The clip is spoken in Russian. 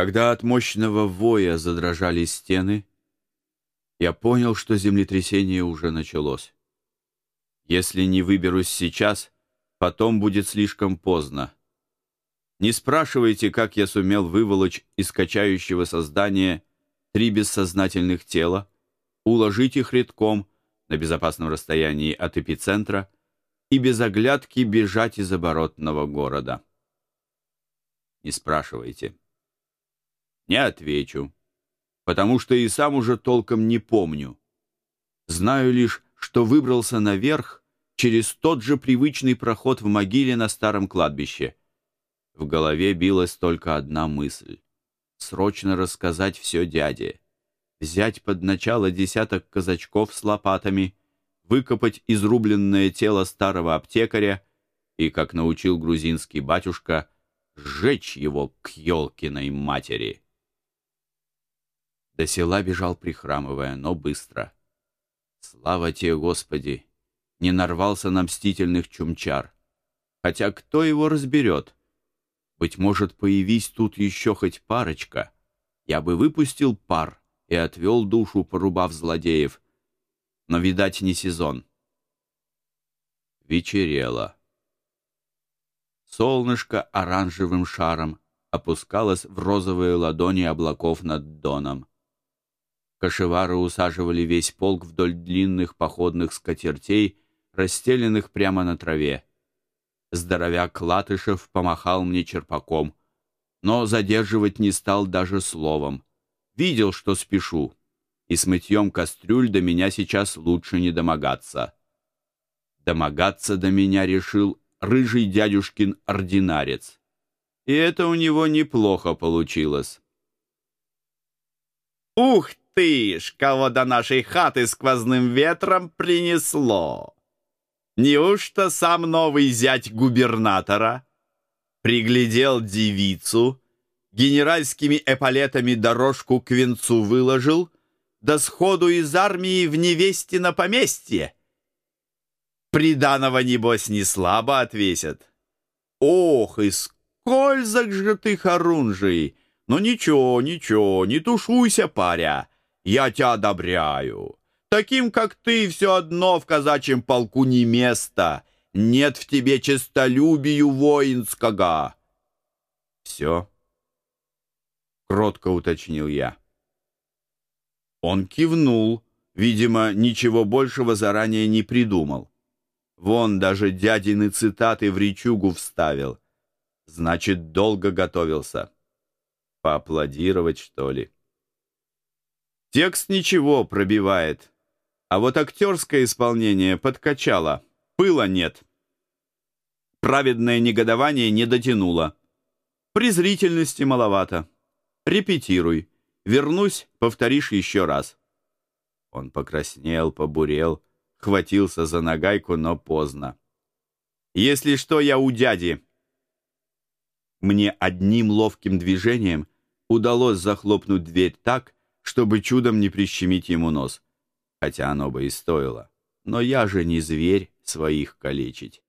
Когда от мощного воя задрожали стены, я понял, что землетрясение уже началось. Если не выберусь сейчас, потом будет слишком поздно. Не спрашивайте, как я сумел выволочь из качающего создания три бессознательных тела, уложить их редком на безопасном расстоянии от эпицентра и без оглядки бежать из оборотного города. Не спрашивайте. Не отвечу, потому что и сам уже толком не помню. Знаю лишь, что выбрался наверх через тот же привычный проход в могиле на старом кладбище. В голове билась только одна мысль — срочно рассказать все дяде, взять под начало десяток казачков с лопатами, выкопать изрубленное тело старого аптекаря и, как научил грузинский батюшка, сжечь его к елкиной матери. До села бежал, прихрамывая, но быстро. Слава тебе, Господи! Не нарвался на мстительных чумчар. Хотя кто его разберет? Быть может, появись тут еще хоть парочка. Я бы выпустил пар и отвел душу, порубав злодеев. Но, видать, не сезон. Вечерело. Солнышко оранжевым шаром опускалось в розовые ладони облаков над доном. Кашевары усаживали весь полк вдоль длинных походных скатертей, расстеленных прямо на траве. Здоровяк Латышев помахал мне черпаком, но задерживать не стал даже словом. Видел, что спешу, и с мытьем кастрюль до меня сейчас лучше не домогаться. Домогаться до меня решил рыжий дядюшкин ординарец. И это у него неплохо получилось. «Ух ты ж, кого до нашей хаты сквозным ветром принесло!» Неужто сам новый зять губернатора приглядел девицу, генеральскими эполетами дорожку к венцу выложил, да сходу из армии в невесте на поместье? Приданого, небось, не слабо отвесят. Ох, и скользок же ты, Харунжий! Ну ничего, ничего, не тушуйся, паря, я тебя одобряю. Таким, как ты, все одно в казачьем полку не место. Нет в тебе честолюбию воинского. Все? Кротко уточнил я. Он кивнул, видимо, ничего большего заранее не придумал. Вон даже дядины цитаты в речугу вставил. Значит, долго готовился. Поаплодировать, что ли? Текст ничего пробивает, а вот актерское исполнение подкачало. Пыла нет. Праведное негодование не дотянуло. Презрительности маловато. Репетируй. Вернусь, повторишь еще раз. Он покраснел, побурел, хватился за нагайку, но поздно. Если что, я у дяди. Мне одним ловким движением удалось захлопнуть дверь так, чтобы чудом не прищемить ему нос хотя оно бы и стоило. Но я же не зверь своих калечить.